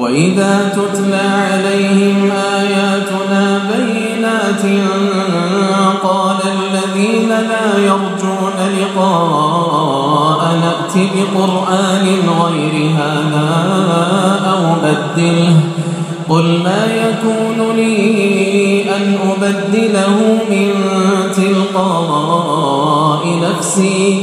وإذا تتلى عليهم آياتنا بينات قال الذين لا يرجون لقاء نأت بقرآن غير هذا أو بدله قل ما يكون لي أن أبدله من تلقاء نفسي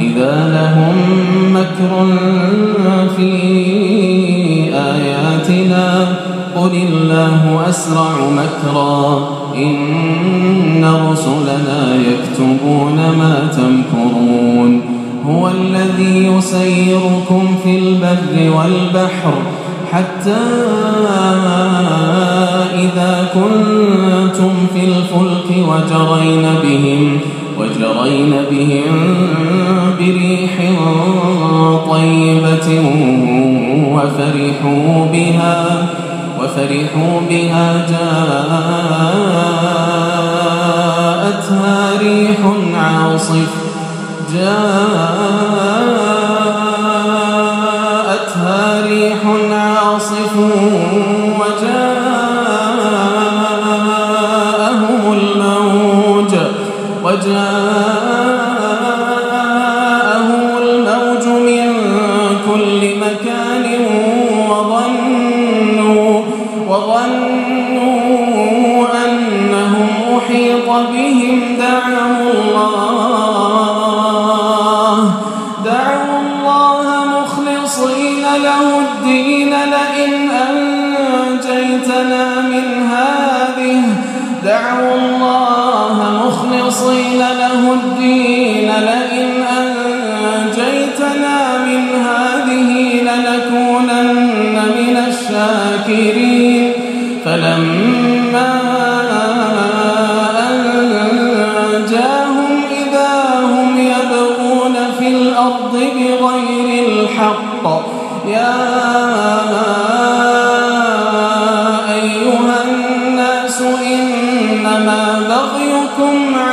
إذا لهم مكر في آياتنا قل الله أسرع مكرا إن رسلنا يكتبون ما تمكرون. هو الذي يسيركم في البر والبحر حتى إذا كنتم في الفلك وجرين بهم وجرين بهم وفرحوا بها وفرحوا بها جاءتها ريح عاصف جاءتها أحيط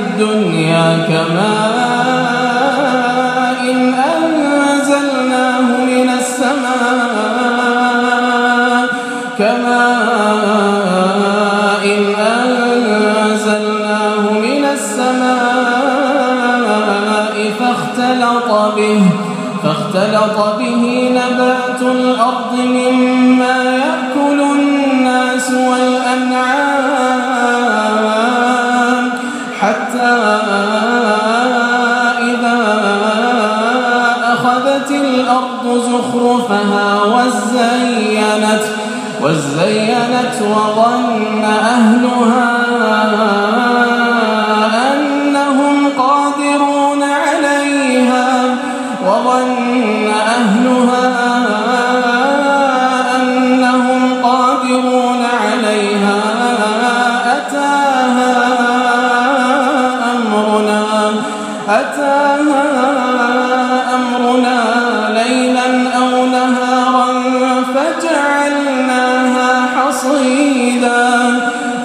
الدنيا كماء إن أنزلناه من السماء كماء إن أنزلناه من السماء فاختلط به فاختلط به نبات الأرض مما يأكل الناس والأنعام أخذت الأرض زخرفها وزينت وزينت وظن أهلها أنهم قادرون عليها وظن أهلها